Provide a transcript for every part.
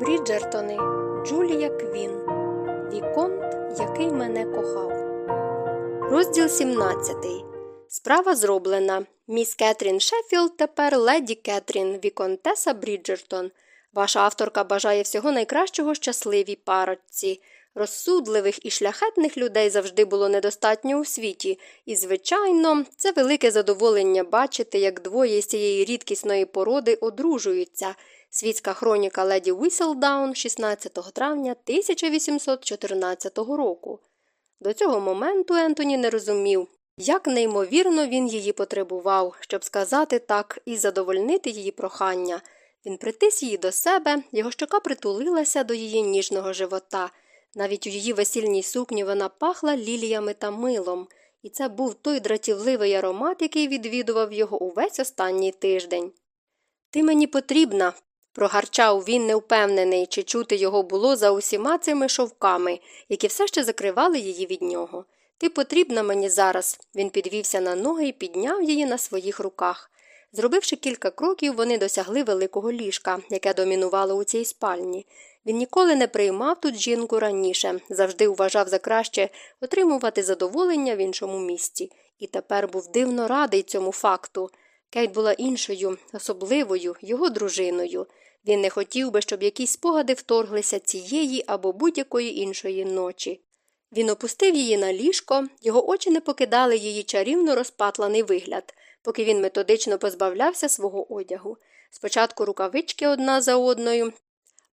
Бріджертони Джулія Квін Віконт, який мене кохав. Розділ 17. Справа зроблена. Міс Кетрін Шеффілд тепер леді Кетрін Віконтеса Бріджертон. Ваша авторка бажає всього найкращого щасливій парочці. Розсудливих і шляхетних людей завжди було недостатньо у світі, і, звичайно, це велике задоволення бачити, як двоє з цієї рідкісної породи одружуються. Світська хроніка леді Віселдаун 16 травня 1814 року. До цього моменту Ентоні не розумів, як неймовірно він її потребував, щоб сказати так і задовольнити її прохання. Він притис її до себе, його щока притулилася до її ніжного живота. Навіть у її весільній сукні вона пахла ліліями та милом, і це був той дратівливий аромат, який відвідував його увесь останній тиждень. Ти мені потрібна, прогарчав він невпевнений, чи чути його було за усіма цими шовками, які все ще закривали її від нього. Ти потрібна мені зараз. Він підвівся на ноги і підняв її на своїх руках. Зробивши кілька кроків, вони досягли великого ліжка, яке домінувало у цій спальні. Він ніколи не приймав тут жінку раніше, завжди вважав за краще отримувати задоволення в іншому місці, і тепер був дивно радий цьому факту. Кейт була іншою, особливою, його дружиною. Він не хотів би, щоб якісь спогади вторглися цієї або будь-якої іншої ночі. Він опустив її на ліжко, його очі не покидали її чарівно розпатланий вигляд, поки він методично позбавлявся свого одягу. Спочатку рукавички одна за одною,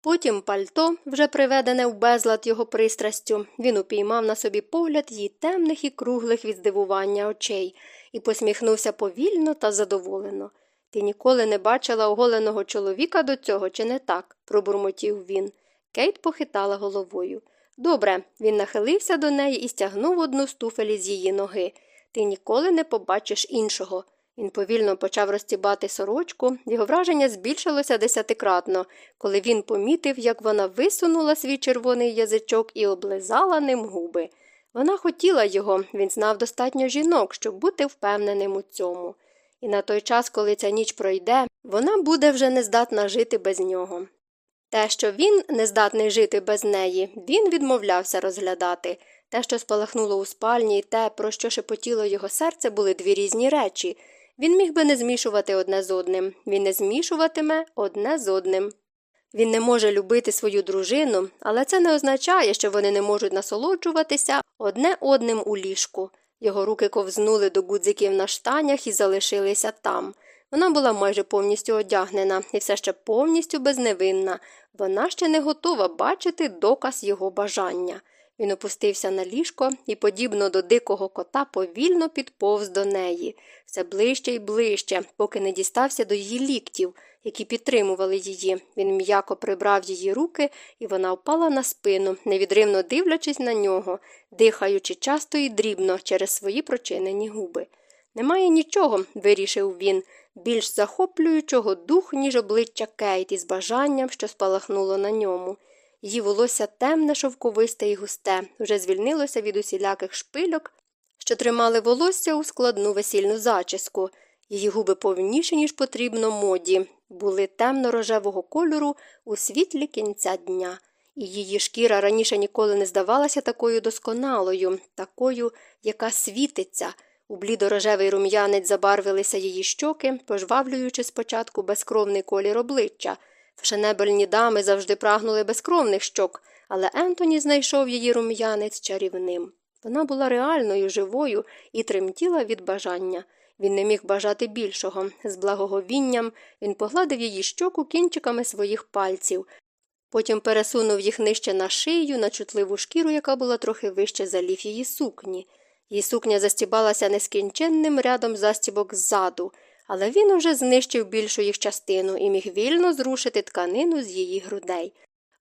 потім пальто, вже приведене в безлад його пристрастю, він упіймав на собі погляд її темних і круглих від здивування очей і посміхнувся повільно та задоволено. Ти ніколи не бачила оголеного чоловіка до цього, чи не так? пробурмотів він. Кейт похитала головою. Добре, він нахилився до неї і стягнув одну з туфелі з її ноги. Ти ніколи не побачиш іншого. Він повільно почав розтібати сорочку, його враження збільшилося десятикратно, коли він помітив, як вона висунула свій червоний язичок і облизала ним губи. Вона хотіла його, він знав достатньо жінок, щоб бути впевненим у цьому. І на той час, коли ця ніч пройде, вона буде вже не здатна жити без нього. Те, що він не здатний жити без неї, він відмовлявся розглядати. Те, що спалахнуло у спальні, і те, про що шепотіло його серце, були дві різні речі. Він міг би не змішувати одне з одним, він не змішуватиме одне з одним. Він не може любити свою дружину, але це не означає, що вони не можуть насолоджуватися одне одним у ліжку. Його руки ковзнули до гудзиків на штанях і залишилися там. Вона була майже повністю одягнена і все ще повністю безневинна. Вона ще не готова бачити доказ його бажання. Він опустився на ліжко і, подібно до дикого кота, повільно підповз до неї, все ближче і ближче, поки не дістався до її ліктів, які підтримували її. Він м'яко прибрав її руки, і вона впала на спину, невідривно дивлячись на нього, дихаючи часто і дрібно через свої прочинені губи. Немає нічого, вирішив він, більш захоплюючого дух, ніж обличчя Кейт із бажанням, що спалахнуло на ньому. Її волосся темне, шовковисте і густе, вже звільнилося від усіляких шпильок, що тримали волосся у складну весільну зачіску. Її губи повніші, ніж потрібно моді, були темно рожевого кольору у світлі кінця дня, і її шкіра раніше ніколи не здавалася такою досконалою, такою, яка світиться. У блідорожевий рум'янець забарвилися її щоки, пожвавлюючи спочатку безкровний колір обличчя. Фешенебельні дами завжди прагнули безкровних щок, але Ентоні знайшов її рум'янець чарівним. Вона була реальною, живою і тремтіла від бажання. Він не міг бажати більшого. З благоговінням він погладив її щоку кінчиками своїх пальців, потім пересунув їх нижче на шию, на чутливу шкіру, яка була трохи вище за ліф її сукні. Її сукня застібалася нескінченним рядом застібок ззаду, але він уже знищив більшу їх частину і міг вільно зрушити тканину з її грудей.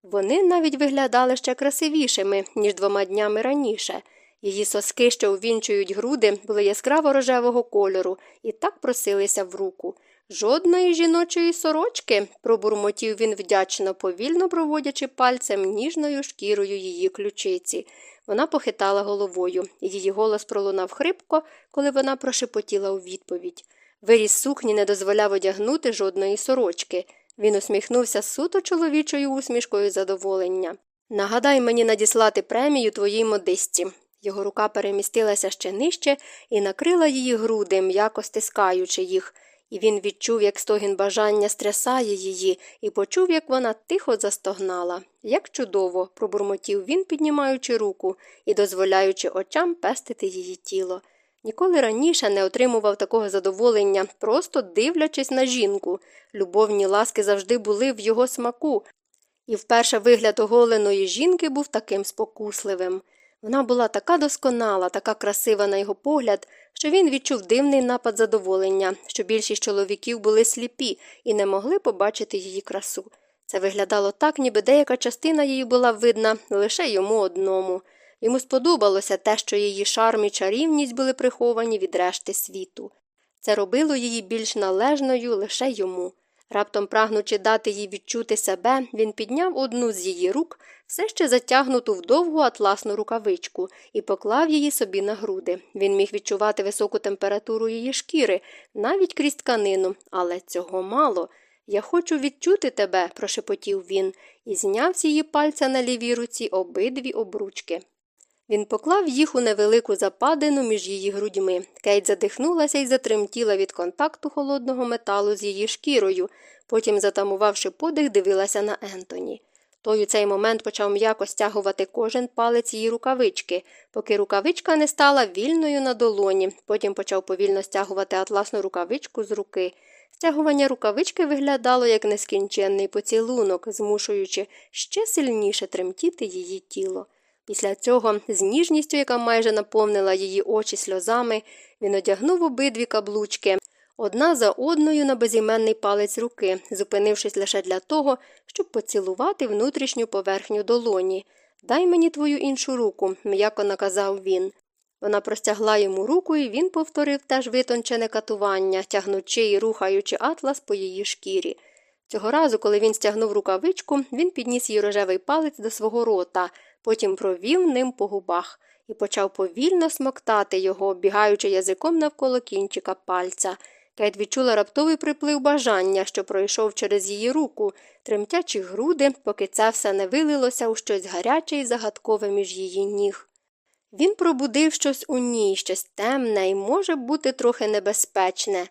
Вони навіть виглядали ще красивішими, ніж двома днями раніше. Її соски, що увінчують груди, були яскраво рожевого кольору і так просилися в руку. Жодної жіночої сорочки, пробурмотів він вдячно, повільно проводячи пальцем ніжною шкірою її ключиці. Вона похитала головою, її голос пролунав хрипко, коли вона прошепотіла у відповідь. Виріс сукні не дозволяв одягнути жодної сорочки. Він усміхнувся суто чоловічою усмішкою задоволення. Нагадай мені надіслати премію твоїй модисті. Його рука перемістилася ще нижче і накрила її груди, м'яко стискаючи їх, і він відчув, як стогін бажання стрясає її, і почув, як вона тихо застогнала. Як чудово, пробурмотів він, піднімаючи руку і дозволяючи очам пестити її тіло. Ніколи раніше не отримував такого задоволення, просто дивлячись на жінку. Любовні ласки завжди були в його смаку, і вперше вигляд оголеної жінки був таким спокусливим. Вона була така досконала, така красива на його погляд, що він відчув дивний напад задоволення, що більшість чоловіків були сліпі і не могли побачити її красу. Це виглядало так, ніби деяка частина її була видна лише йому одному. Йому сподобалося те, що її шарм і чарівність були приховані від решти світу. Це робило її більш належною лише йому. Раптом, прагнучи дати їй відчути себе, він підняв одну з її рук, все ще затягнуту в довгу атласну рукавичку, і поклав її собі на груди. Він міг відчувати високу температуру її шкіри, навіть крізь тканину, але цього мало. Я хочу відчути тебе, прошепотів він, і зняв з її пальця на лівій руці обидві обручки. Він поклав їх у невелику западину між її грудьми. Кейт задихнулася і затремтіла від контакту холодного металу з її шкірою, потім, затамувавши подих, дивилася на Ентоні. Той у цей момент почав м'яко стягувати кожен палець її рукавички, поки рукавичка не стала вільною на долоні, потім почав повільно стягувати атласну рукавичку з руки. Стягування рукавички виглядало як нескінченний поцілунок, змушуючи ще сильніше тремтіти її тіло. Після цього, з ніжністю, яка майже наповнила її очі сльозами, він одягнув обидві каблучки, одна за одною на безіменний палець руки, зупинившись лише для того, щоб поцілувати внутрішню поверхню долоні. Дай мені твою іншу руку, м'яко наказав він. Вона простягла йому руку, і він повторив теж витончене катування, тягнучи і рухаючи атлас по її шкірі. Цього разу, коли він стягнув рукавичку, він підніс її рожевий палець до свого рота, потім провів ним по губах і почав повільно смоктати його, обігаючи язиком навколо кінчика пальця. Кейт відчула раптовий приплив бажання, що пройшов через її руку, тремтячі груди, поки це все не вилилося у щось гаряче і загадкове між її ніг. Він пробудив щось у ній, щось темне і може бути трохи небезпечне.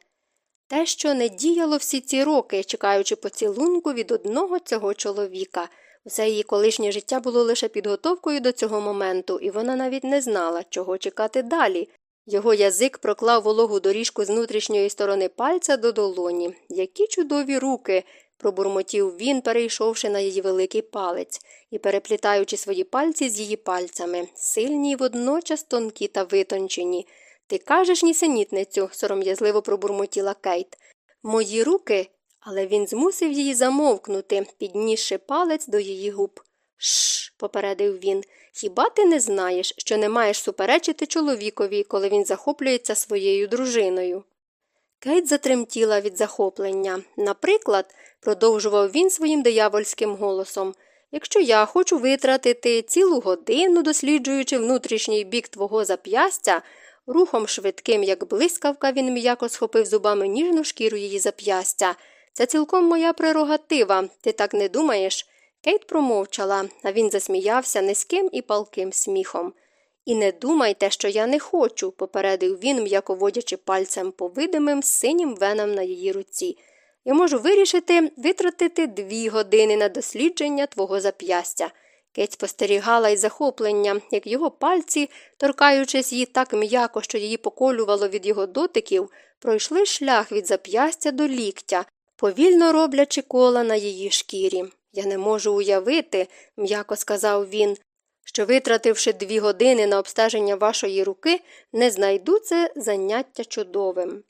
Те, що не діяло всі ці роки, чекаючи поцілунку від одного цього чоловіка. Все її колишнє життя було лише підготовкою до цього моменту, і вона навіть не знала, чого чекати далі. Його язик проклав вологу доріжку з внутрішньої сторони пальця до долоні. Які чудові руки. пробурмотів він, перейшовши на її великий палець і переплітаючи свої пальці з її пальцями, сильні й водночас тонкі та витончені. Ти кажеш, нісенітницю, сором'язливо пробурмотіла Кейт. Мої руки. Але він змусив її замовкнути, піднісши палець до її губ. Шш, попередив він. Хіба ти не знаєш, що не маєш суперечити чоловікові, коли він захоплюється своєю дружиною? Кейт затремтіла від захоплення. Наприклад, продовжував він своїм диявольським голосом. Якщо я хочу витратити цілу годину, досліджуючи внутрішній бік твого зап'ястя, рухом швидким, як блискавка, він м'яко схопив зубами ніжну шкіру її зап'ястя. Це цілком моя прерогатива, ти так не думаєш? Кейт промовчала, а він засміявся низьким і палким сміхом. І не думайте, що я не хочу, попередив він, м'яко водячи пальцем по видимим синім венам на її руці. Я можу вирішити витратити дві години на дослідження твого зап'ястя. Кеть спостерігала із захопленням, як його пальці, торкаючись її так м'яко, що її поколювало від його дотиків, пройшли шлях від зап'ястя до ліктя, повільно роблячи кола на її шкірі. Я не можу уявити, м'яко сказав він, що, витративши дві години на обстеження вашої руки, не знайду це заняття чудовим.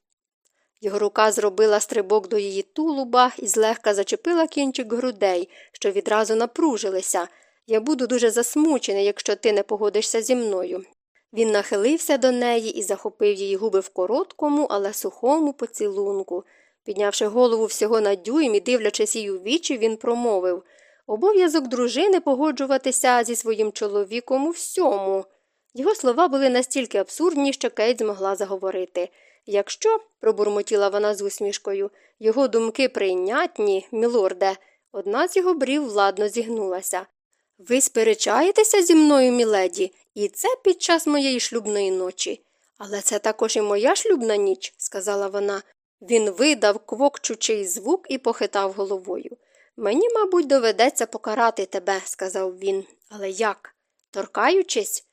Його рука зробила стрибок до її тулуба і злегка зачепила кінчик грудей, що відразу напружилися. Я буду дуже засмучений, якщо ти не погодишся зі мною. Він нахилився до неї і захопив її губи в короткому, але сухому поцілунку. Піднявши голову всього на дюйм і дивлячись їй у вічі, він промовив Обов'язок дружини погоджуватися зі своїм чоловіком у всьому. Його слова були настільки абсурдні, що Кейт змогла заговорити. Якщо, пробурмотіла вона з усмішкою, його думки прийнятні, мілорде, одна з його брів владно зігнулася. Ви сперечаєтеся зі мною, міледі, і це під час моєї шлюбної ночі. Але це також і моя шлюбна ніч, сказала вона. Він видав квокчучий звук і похитав головою. Мені, мабуть, доведеться покарати тебе, сказав він. Але як? Торкаючись?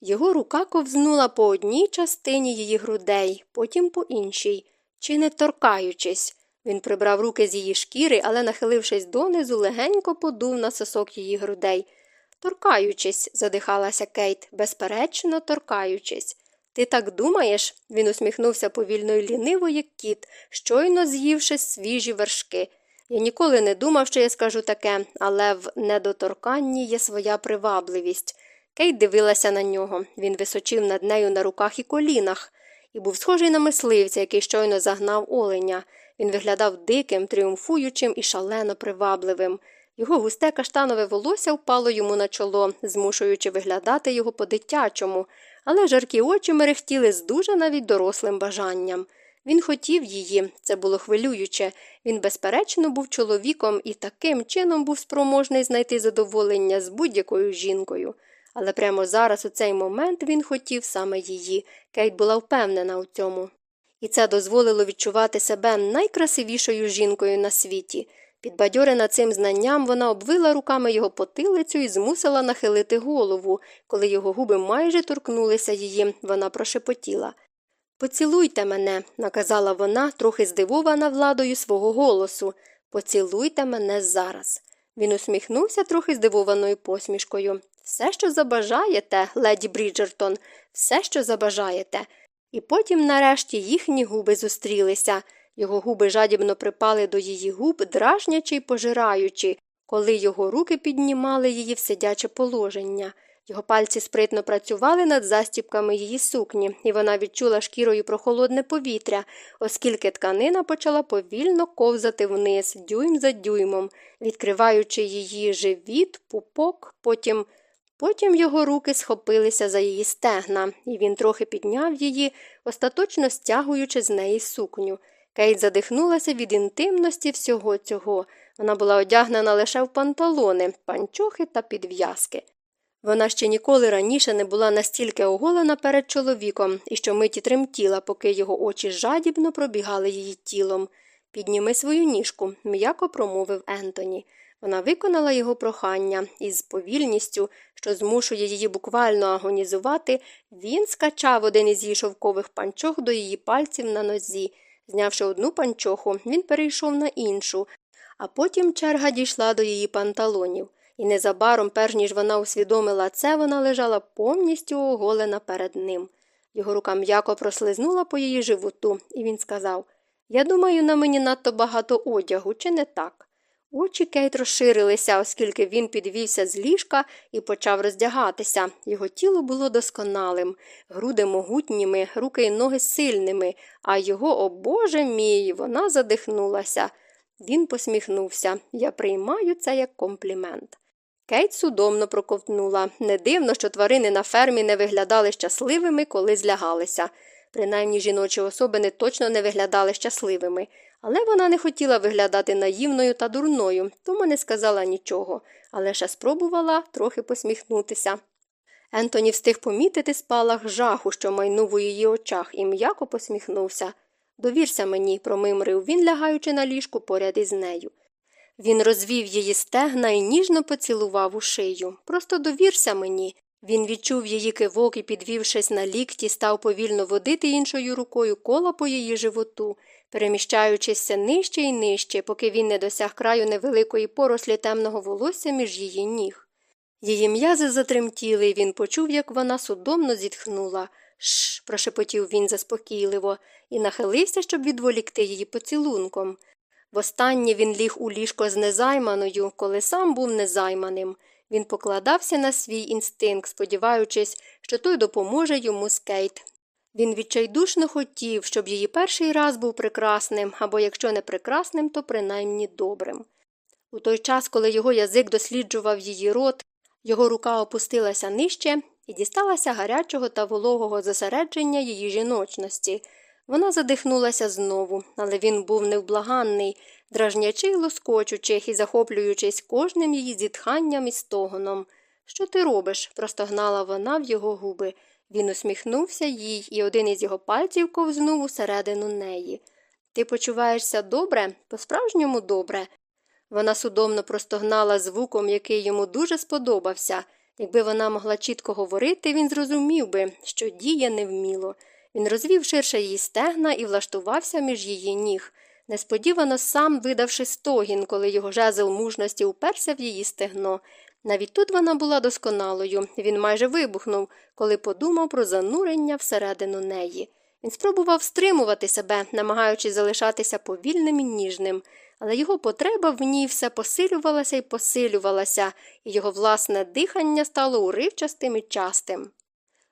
Його рука ковзнула по одній частині її грудей, потім по іншій, чи не торкаючись. Він прибрав руки з її шкіри, але, нахилившись донизу, легенько подув на сосок її грудей. Торкаючись, задихалася Кейт, безперечно, торкаючись. Ти так думаєш? Він усміхнувся повільно й ліниво, як кіт, щойно з'ївши свіжі вершки. Я ніколи не думав, що я скажу таке, але в недоторканні є своя привабливість. Кейт дивилася на нього. Він височив над нею на руках і колінах, і був схожий на мисливця, який щойно загнав оленя. Він виглядав диким, тріумфуючим і шалено привабливим. Його густе каштанове волосся впало йому на чоло, змушуючи виглядати його по-дитячому, але жаркі очі мерехтіли з дуже навіть дорослим бажанням. Він хотів її, це було хвилююче. Він, безперечно, був чоловіком і таким чином був спроможний знайти задоволення з будь-якою жінкою. Але прямо зараз, у цей момент, він хотів саме її. Кейт була впевнена у цьому. І це дозволило відчувати себе найкрасивішою жінкою на світі. Підбадьорена цим знанням, вона обвила руками його потилицю і змусила нахилити голову. Коли його губи майже торкнулися її, вона прошепотіла. Поцілуйте мене, наказала вона, трохи здивована владою свого голосу. Поцілуйте мене зараз. Він усміхнувся трохи здивованою посмішкою. Все, що забажаєте, леді Бріджертон, все, що забажаєте. І потім, нарешті, їхні губи зустрілися. Його губи жадібно припали до її губ, дражнячи й пожираючи, коли його руки піднімали її в сидяче положення. Його пальці спритно працювали над застіпками її сукні, і вона відчула шкірою прохолодне повітря, оскільки тканина почала повільно ковзати вниз, дюйм за дюймом, відкриваючи її живіт, пупок, потім. Потім його руки схопилися за її стегна, і він трохи підняв її, остаточно стягуючи з неї сукню. Кейт задихнулася від інтимності всього цього. Вона була одягнена лише в панталони, панчохи та підв'язки. Вона ще ніколи раніше не була настільки оголена перед чоловіком і щомиті тремтіла, поки його очі жадібно пробігали її тілом. Підніми свою ніжку, м'яко промовив Ентоні. Вона виконала його прохання, і з повільністю, що змушує її буквально агонізувати, він скачав один із її шовкових панчох до її пальців на нозі. Знявши одну панчоху, він перейшов на іншу, а потім черга дійшла до її панталонів, і незабаром, перш ніж вона усвідомила це, вона лежала повністю оголена перед ним. Його рука м'яко прослизнула по її животу, і він сказав Я думаю, на мені надто багато одягу, чи не так? Очі Кейт розширилися, оскільки він підвівся з ліжка і почав роздягатися. Його тіло було досконалим, груди могутніми, руки й ноги сильними, а його, о Боже мій, вона задихнулася. Він посміхнувся. Я приймаю це як комплімент. Кейт судомно проковтнула. Не дивно, що тварини на фермі не виглядали щасливими, коли злягалися. Принаймні жіночі особини точно не виглядали щасливими. Але вона не хотіла виглядати наївною та дурною, тому не сказала нічого, а лише спробувала трохи посміхнутися. Ентоні встиг помітити спалах жаху, що майнув у її очах, і м'яко посміхнувся. Довірся мені, промимрив він, лягаючи на ліжку поряд із нею. Він розвів її стегна і ніжно поцілував у шию. Просто довірся мені. Він відчув її кивок і, підвівшись на лікті, став повільно водити іншою рукою кола по її животу переміщаючися нижче і нижче, поки він не досяг краю невеликої порослі темного волосся між її ніг. Її м'язи затремтіли, і він почув, як вона судомно зітхнула. Шш, прошепотів він заспокійливо, і нахилився, щоб відволікти її поцілунком. Востаннє він ліг у ліжко з незайманою, коли сам був незайманим. Він покладався на свій інстинкт, сподіваючись, що той допоможе йому з Кейт, він відчайдушно хотів, щоб її перший раз був прекрасним, або якщо не прекрасним, то принаймні добрим. У той час, коли його язик досліджував її рот, його рука опустилася нижче і дісталася гарячого та вологого зосередження її жіночності. Вона задихнулася знову, але він був невблаганний, дражнячи й лоскочучих і захоплюючись кожним її зітханням і стогоном. Що ти робиш? простогнала вона в його губи. Він усміхнувся їй, і один із його пальців ковзнув усередину неї. Ти почуваєшся добре, по-справжньому добре. Вона судомно простогнала звуком, який йому дуже сподобався. Якби вона могла чітко говорити, він зрозумів би, що діє невміло. Він розвів ширше її стегна і влаштувався між її ніг, несподівано сам видавши стогін, коли його жезл мужності уперся в її стегно. Навіть тут вона була досконалою, він майже вибухнув, коли подумав про занурення всередину неї. Він спробував стримувати себе, намагаючись залишатися повільним і ніжним, але його потреба в ній все посилювалася і посилювалася, і його власне дихання стало уривчастим і частим.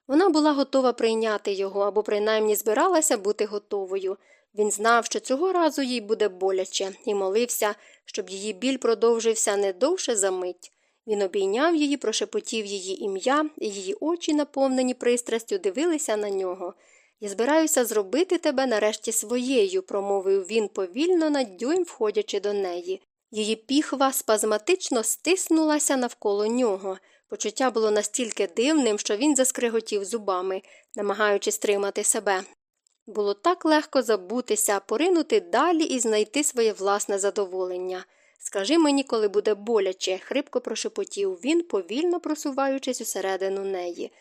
Вона була готова прийняти його або принаймні збиралася бути готовою. Він знав, що цього разу їй буде боляче, і молився, щоб її біль продовжився не довше за мить. Він обійняв її, прошепотів її ім'я, і її очі, наповнені пристрастю, дивилися на нього. Я збираюся зробити тебе нарешті своєю, промовив він повільно на дюйм, входячи до неї. Її піхва спазматично стиснулася навколо нього. Почуття було настільки дивним, що він заскриготів зубами, намагаючись стримати себе. Було так легко забутися, поринути далі і знайти своє власне задоволення. Скажи мені, коли буде боляче, хрипко прошепотів він, повільно просуваючись усередину неї.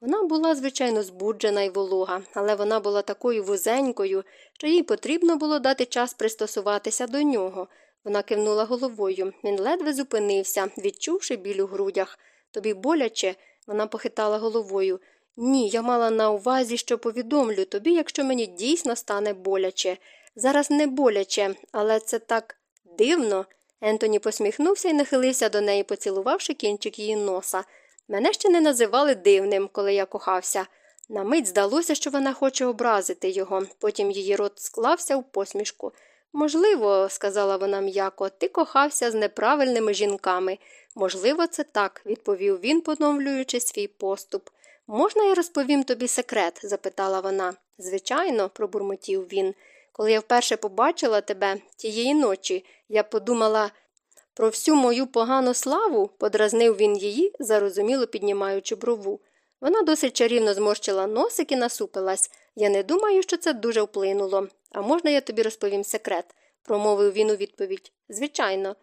Вона була, звичайно, збуджена й волога, але вона була такою вузенькою, що їй потрібно було дати час пристосуватися до нього. Вона кивнула головою. Він ледве зупинився, відчувши біль у грудях. Тобі боляче? Вона похитала головою. Ні, я мала на увазі, що повідомлю тобі, якщо мені дійсно стане боляче. Зараз не боляче, але це так дивно. Ентоні посміхнувся і нахилився до неї, поцілувавши кінчик її носа. Мене ще не називали дивним, коли я кохався. На мить здалося, що вона хоче образити його, потім її рот склався в посмішку. Можливо, сказала вона м'яко, ти кохався з неправильними жінками. Можливо, це так, відповів він, поновлюючи свій поступ. Можна я розповім тобі секрет? запитала вона. Звичайно, пробурмотів він. Коли я вперше побачила тебе тієї ночі, я подумала про всю мою погану славу, подразнив він її, зарозуміло піднімаючи брову. Вона досить чарівно зморщила носик і насупилась. Я не думаю, що це дуже вплинуло. А можна я тобі розповім секрет? промовив він у відповідь. Звичайно,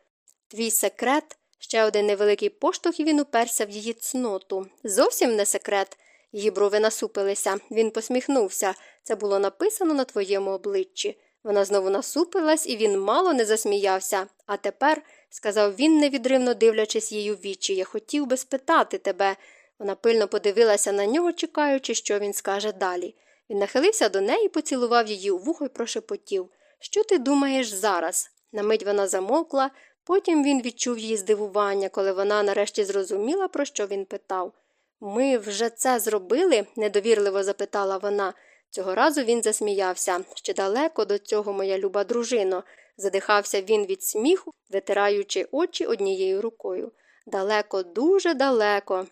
твій секрет. Ще один невеликий поштовх і він уперся в її цноту. Зовсім не секрет. Її брови насупилися. Він посміхнувся. Це було написано на твоєму обличчі. Вона знову насупилась, і він мало не засміявся. А тепер, сказав він, невідривно дивлячись її в вічі, я хотів би спитати тебе. Вона пильно подивилася на нього, чекаючи, що він скаже далі. Він нахилився до неї, поцілував її у вухо і прошепотів Що ти думаєш зараз? На мить вона замовкла, потім він відчув її здивування, коли вона нарешті зрозуміла, про що він питав. Ми вже це зробили? недовірливо запитала вона. Цього разу він засміявся. Ще далеко до цього, моя люба дружино. Задихався він від сміху, витираючи очі однією рукою. Далеко, дуже далеко.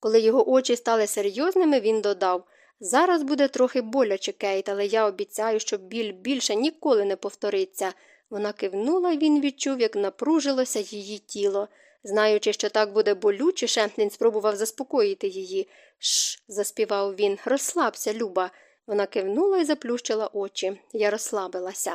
Коли його очі стали серйозними, він додав Зараз буде трохи боляче, Кейт, але я обіцяю, що біль більше ніколи не повториться. Вона кивнула, і він відчув, як напружилося її тіло. Знаючи, що так буде болючіше, він спробував заспокоїти її. Шш, заспівав він, розслабся, Люба. Вона кивнула і заплющила очі. Я розслабилася.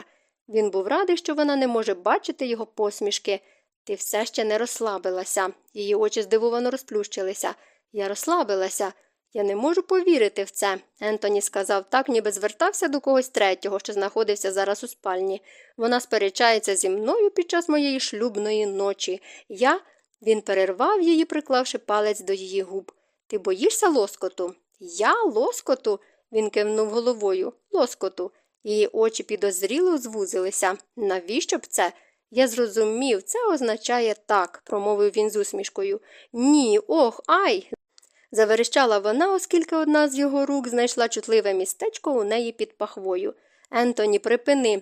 Він був радий, що вона не може бачити його посмішки. Ти все ще не розслабилася. Її очі здивовано розплющилися. Я розслабилася. Я не можу повірити в це. Ентоні сказав так, ніби звертався до когось третього, що знаходився зараз у спальні. Вона сперечається зі мною під час моєї шлюбної ночі. Я. Він перервав її, приклавши палець до її губ. Ти боїшся лоскоту? Я лоскоту? Він кивнув головою. Лоскоту. Її очі підозріло звузилися. Навіщо б це? Я зрозумів, це означає так, промовив він з усмішкою. Ні, ох, ай. Заверещала вона, оскільки одна з його рук знайшла чутливе містечко у неї під пахвою. Ентоні, припини.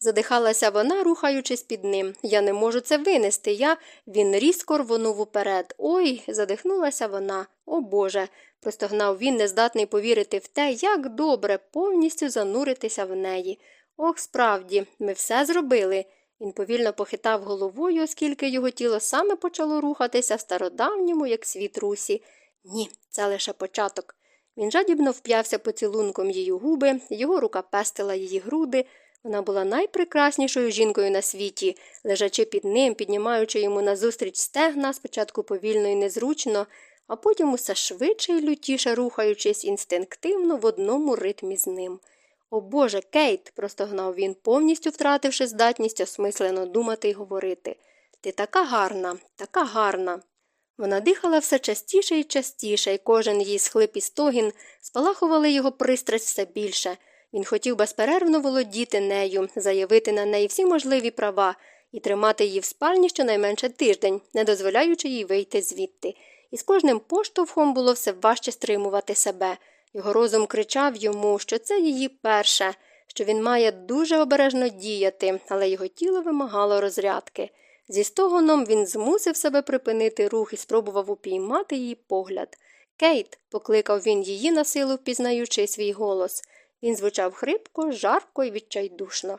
Задихалася вона, рухаючись під ним. Я не можу це винести. Я. Він різко рвонув уперед. Ой, задихнулася вона. О Боже. простогнав він, нездатний повірити в те, як добре повністю зануритися в неї. Ох, справді, ми все зробили. Він повільно похитав головою, оскільки його тіло саме почало рухатися в стародавньому, як світ русі. Ні, це лише початок. Він жадібно вп'явся поцілунком її губи, його рука пестила її груди. Вона була найпрекраснішою жінкою на світі, лежачи під ним, піднімаючи йому назустріч стегна, спочатку повільно і незручно, а потім усе швидше і лютіше рухаючись інстинктивно в одному ритмі з ним. О Боже, Кейт, простогнав він, повністю втративши здатність осмислено думати й говорити. Ти така гарна, така гарна. Вона дихала все частіше і частіше, і кожен її схлип і стогін спалахували його пристрасть все більше. Він хотів безперервно володіти нею, заявити на неї всі можливі права і тримати її в спальні щонайменше тиждень, не дозволяючи їй вийти звідти. І з кожним поштовхом було все важче стримувати себе. Його розум кричав йому, що це її перше, що він має дуже обережно діяти, але його тіло вимагало розрядки. Зі стогоном він змусив себе припинити рух і спробував упіймати її погляд. Кейт, покликав він її на силу, впізнаючи свій голос. Він звучав хрипко, жарко і відчайдушно.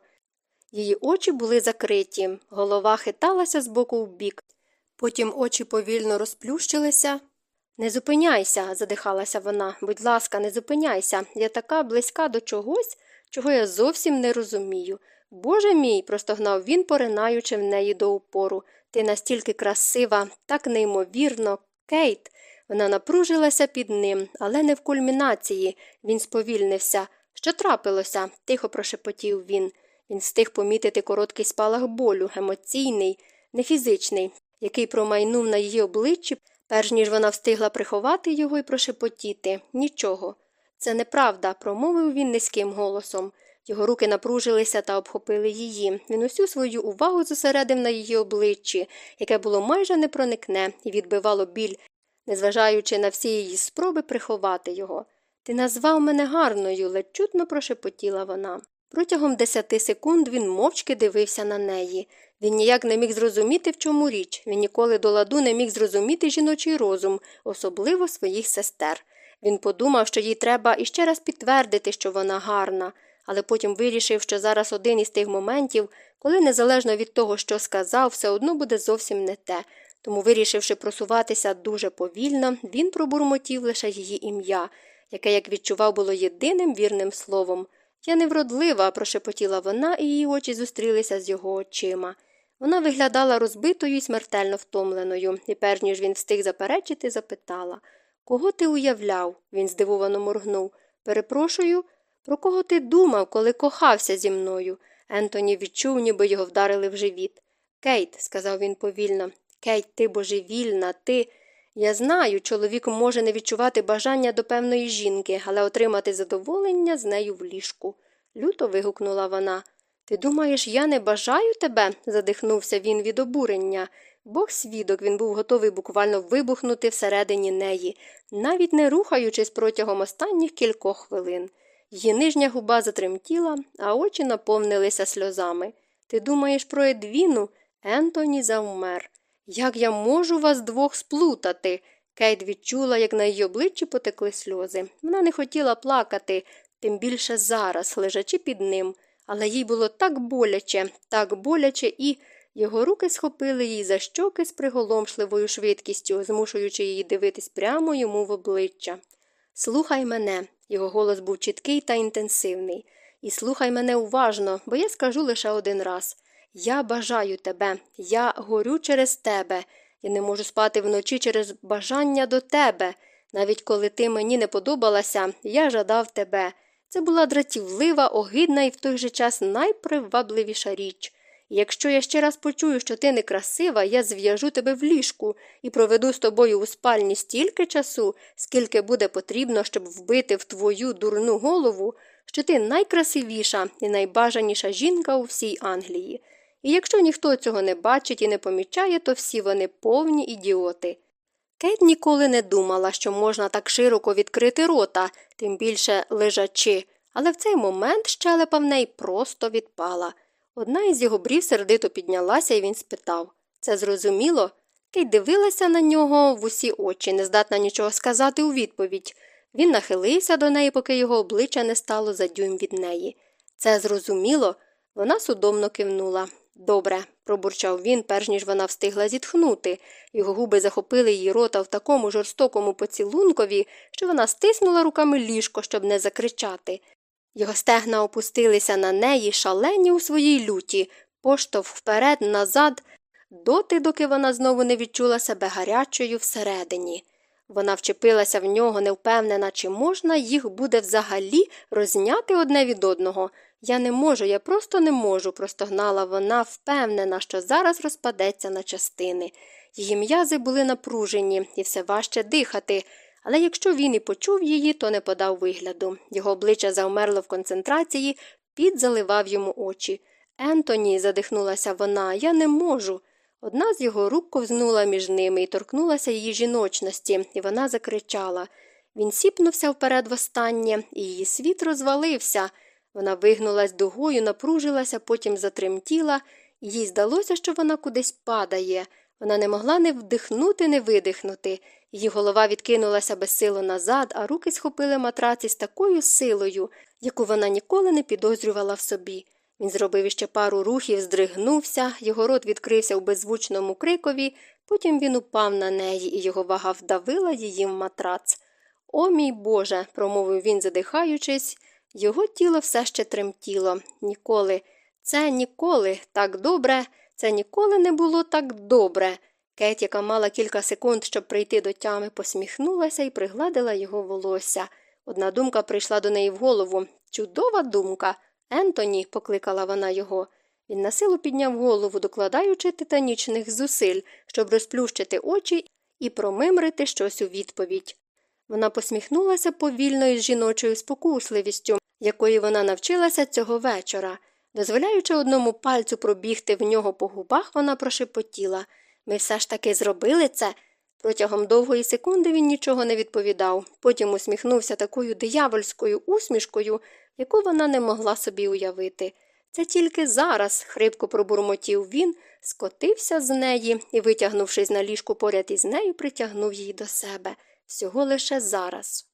Її очі були закриті, голова хиталася з боку в бік. Потім очі повільно розплющилися. Не зупиняйся, задихалася вона. Будь ласка, не зупиняйся. Я така близька до чогось, чого я зовсім не розумію. Боже мій, простогнав він, поринаючи в неї до упору. Ти настільки красива, так неймовірно, Кейт. Вона напружилася під ним, але не в кульмінації. Він сповільнився. Що трапилося? тихо прошепотів він. Він встиг помітити короткий спалах болю, емоційний, не фізичний, який промайнув на її обличчі, перш ніж вона встигла приховати його і прошепотіти. Нічого. Це неправда, промовив він низьким голосом. Його руки напружилися та обхопили її. Він усю свою увагу зосередив на її обличчі, яке було майже непроникне, і відбивало біль, незважаючи на всі її спроби приховати його. Ти назвав мене гарною, ледь чутно прошепотіла вона. Протягом десяти секунд він мовчки дивився на неї. Він ніяк не міг зрозуміти, в чому річ. Він ніколи до ладу не міг зрозуміти жіночий розум, особливо своїх сестер. Він подумав, що їй треба іще раз підтвердити, що вона гарна, але потім вирішив, що зараз один із тих моментів, коли, незалежно від того, що сказав, все одно буде зовсім не те. Тому, вирішивши просуватися дуже повільно, він пробурмотів лише її ім'я яке, як відчував, було єдиним вірним словом. Я невродлива, прошепотіла вона, і її очі зустрілися з його очима. Вона виглядала розбитою і смертельно втомленою, і, перш ніж він встиг заперечити, запитала Кого ти уявляв? Він здивовано моргнув. Перепрошую, про кого ти думав, коли кохався зі мною? Ентоні відчув, ніби його вдарили в живіт. Кейт, сказав він повільно, Кейт, ти божевільна, ти. Я знаю, чоловік може не відчувати бажання до певної жінки, але отримати задоволення з нею в ліжку. Люто вигукнула вона. Ти думаєш, я не бажаю тебе? задихнувся він від обурення. Бог свідок, він був готовий буквально вибухнути всередині неї, навіть не рухаючись протягом останніх кількох хвилин. Її нижня губа затремтіла, а очі наповнилися сльозами. Ти думаєш про Едвіну? Ентоні завмер. Як я можу вас двох сплутати? Кейт відчула, як на її обличчі потекли сльози. Вона не хотіла плакати, тим більше зараз, лежачи під ним, але їй було так боляче, так боляче, і його руки схопили її за щоки з приголомшливою швидкістю, змушуючи її дивитись прямо йому в обличчя. Слухай мене, його голос був чіткий та інтенсивний. І слухай мене уважно, бо я скажу лише один раз. Я бажаю тебе, я горю через тебе, я не можу спати вночі через бажання до тебе. Навіть коли ти мені не подобалася, я жадав тебе. Це була дратівлива, огидна і в той же час найпривабливіша річ. Якщо я ще раз почую, що ти некрасива, я зв'яжу тебе в ліжку і проведу з тобою у спальні стільки часу, скільки буде потрібно, щоб вбити в твою дурну голову, що ти найкрасивіша і найбажаніша жінка у всій Англії. І якщо ніхто цього не бачить і не помічає, то всі вони повні ідіоти. Кейт ніколи не думала, що можна так широко відкрити рота, тим більше лежачи, але в цей момент щелепа в неї просто відпала. Одна із його брів сердито піднялася, і він спитав Це зрозуміло? Кей дивилася на нього в усі очі, не здатна нічого сказати у відповідь. Він нахилився до неї, поки його обличчя не стало за дюйм від неї. Це зрозуміло? Вона судомно кивнула. Добре, пробурчав він, перш ніж вона встигла зітхнути. Його губи захопили її рота в такому жорстокому поцілункові, що вона стиснула руками ліжко, щоб не закричати. Його стегна опустилися на неї, шалені у своїй люті, поштовх вперед, назад, доти, доки вона знову не відчула себе гарячою всередині. Вона вчепилася в нього, невпевнена, чи можна їх буде взагалі розняти одне від одного. Я не можу, я просто не можу, простогнала вона, впевнена, що зараз розпадеться на частини. Її м'язи були напружені і все важче дихати, але якщо він і почув її, то не подав вигляду. Його обличчя завмерло в концентрації, під заливав йому очі. Ентоні, задихнулася вона, я не можу. Одна з його рук ковзнула між ними і торкнулася її жіночності, і вона закричала. Він сіпнувся вперед востаннє, і її світ розвалився. Вона вигнулась дугою, напружилася, потім затремтіла, їй здалося, що вона кудись падає. Вона не могла не вдихнути, не видихнути. Її голова відкинулася безсило назад, а руки схопили матраці з такою силою, яку вона ніколи не підозрювала в собі. Він зробив іще пару рухів, здригнувся, його рот відкрився у беззвучному крикові, потім він упав на неї, і його вага вдавила її в матрац. О, мій Боже, промовив він, задихаючись, його тіло все ще тремтіло. Ніколи, це ніколи так добре, це ніколи не було так добре. Кет, яка мала кілька секунд, щоб прийти до тями, посміхнулася і пригладила його волосся. Одна думка прийшла до неї в голову. Чудова думка. Ентоні, покликала вона його. Він насилу підняв голову, докладаючи титанічних зусиль, щоб розплющити очі і промимрити щось у відповідь. Вона посміхнулася повільно із жіночою спокусливістю, якої вона навчилася цього вечора. Дозволяючи одному пальцю пробігти в нього по губах, вона прошепотіла Ми все ж таки зробили це. Протягом довгої секунди він нічого не відповідав, потім усміхнувся такою диявольською усмішкою, яку вона не могла собі уявити. Це тільки зараз, хрипко пробурмотів він, скотився з неї і, витягнувшись на ліжку поряд із нею, притягнув її до себе. Всього лише зараз.